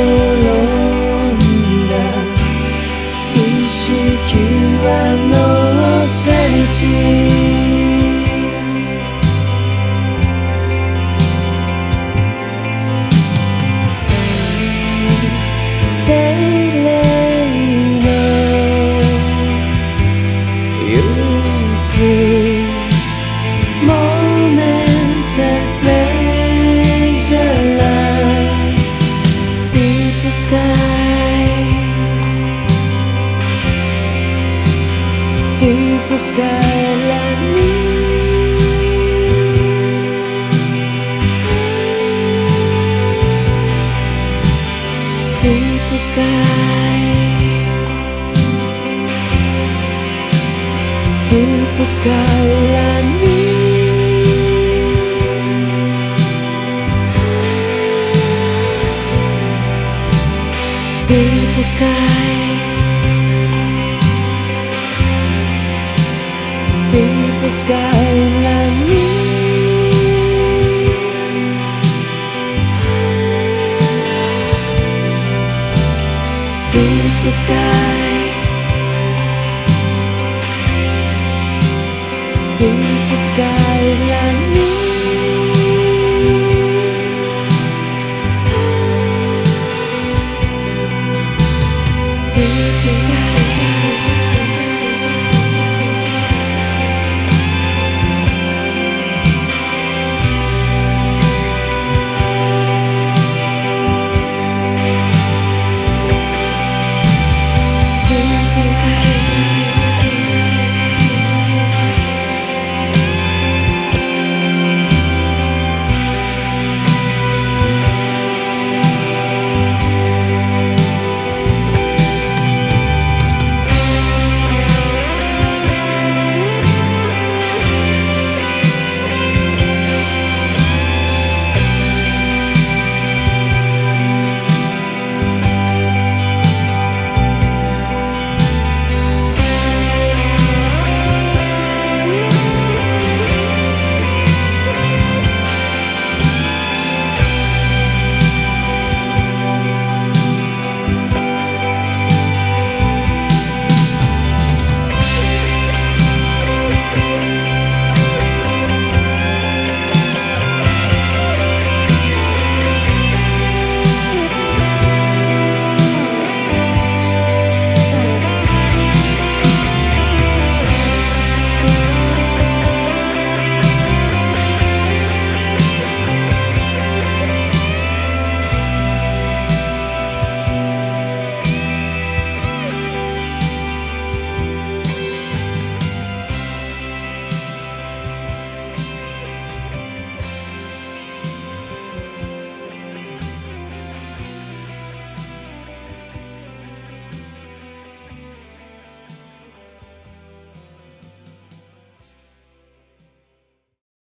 んだ。意識は脳せに散セー Deep skyline Deep sky Deep skyline Deep sky deepest sky inland me. Deepest sky Deep Deepest sky inland me. Deep Deepest sky